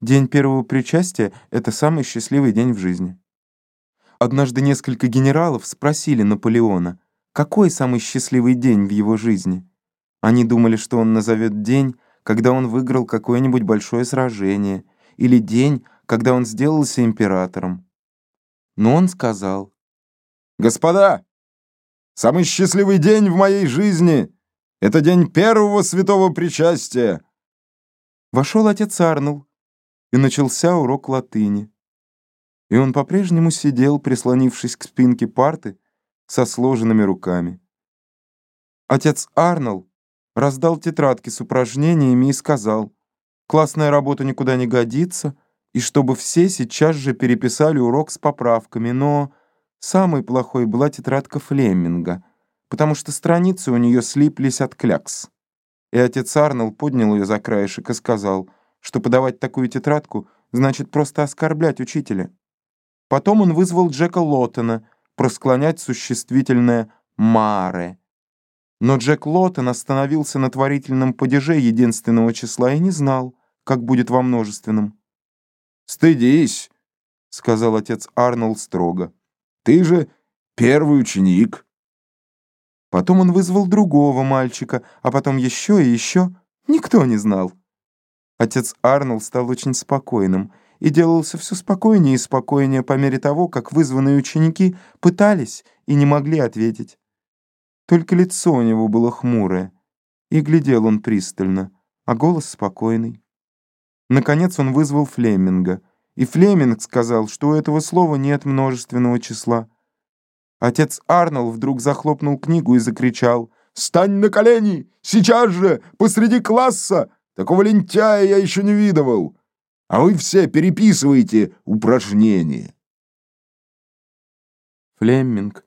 День первого причастия — это самый счастливый день в жизни. Однажды несколько генералов спросили Наполеона, какой самый счастливый день в его жизни. Они думали, что он назовет день, когда он выиграл какое-нибудь большое сражение, или день, когда он сделался императором. Но он сказал, «Господа, самый счастливый день в моей жизни — это день первого святого причастия». Вошел отец Арнул, и начался урок латыни. И он по-прежнему сидел, прислонившись к спинке парты, со сложенными руками. Отец Арнольд раздал тетрадки с упражнениями и сказал, «Классная работа никуда не годится», и чтобы все сейчас же переписали урок с поправками, но самой плохой была тетрадка Флеминга, потому что страницы у нее слиплись от клякс. И отец Арнольд поднял ее за краешек и сказал — что подавать такую тетрадку значит просто оскорблять учителя. Потом он вызвал Джека Лоттена просклонять существительное «маре». Но Джек Лоттен остановился на творительном падеже единственного числа и не знал, как будет во множественном. «Стыдись», — сказал отец Арнольд строго. «Ты же первый ученик». Потом он вызвал другого мальчика, а потом еще и еще. Никто не знал. Отец Арнольд стал очень спокойным и делался все спокойнее и спокойнее по мере того, как вызванные ученики пытались и не могли ответить. Только лицо у него было хмурое, и глядел он пристально, а голос спокойный. Наконец он вызвал Флеминга, и Флеминг сказал, что у этого слова нет множественного числа. Отец Арнольд вдруг захлопнул книгу и закричал «Стань на колени! Сейчас же! Посреди класса! Такого лентяя я еще не видывал. А вы все переписываете упражнения. Флемминг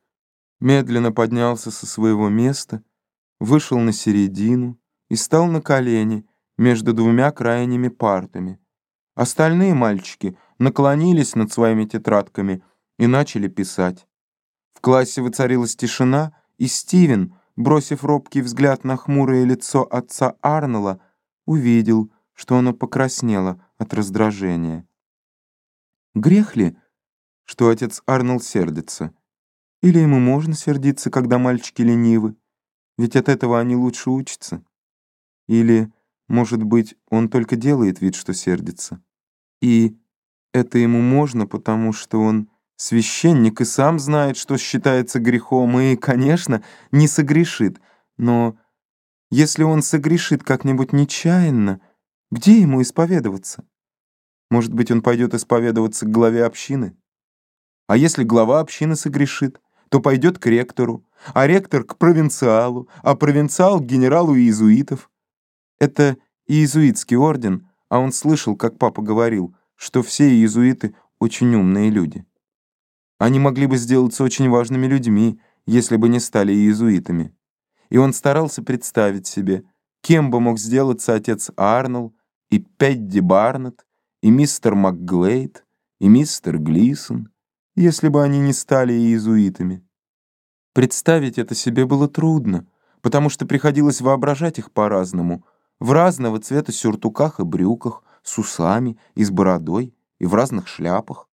медленно поднялся со своего места, вышел на середину и стал на колени между двумя крайними партами. Остальные мальчики наклонились над своими тетрадками и начали писать. В классе воцарилась тишина, и Стивен, бросив робкий взгляд на хмурое лицо отца Арнелла, увидел, что оно покраснело от раздражения. Грех ли, что отец Арнольд сердится? Или ему можно сердиться, когда мальчики ленивы? Ведь от этого они лучше учатся. Или, может быть, он только делает вид, что сердится. И это ему можно, потому что он священник и сам знает, что считается грехом, и, конечно, не согрешит. Но если он согрешит как-нибудь нечаянно, где ему исповедоваться? Может быть, он пойдет исповедоваться к главе общины? А если глава общины согрешит, то пойдет к ректору, а ректор к провинциалу, а провинциал к генералу иезуитов. Это иезуитский орден, а он слышал, как папа говорил, что все иезуиты очень умные люди. Они могли бы сделаться очень важными людьми, если бы не стали иезуитами и он старался представить себе, кем бы мог сделаться отец Арнольд, и Пэдди Барнетт, и мистер МакГлейд, и мистер Глисон, если бы они не стали иезуитами. Представить это себе было трудно, потому что приходилось воображать их по-разному, в разного цвета сюртуках и брюках, с усами и с бородой, и в разных шляпах.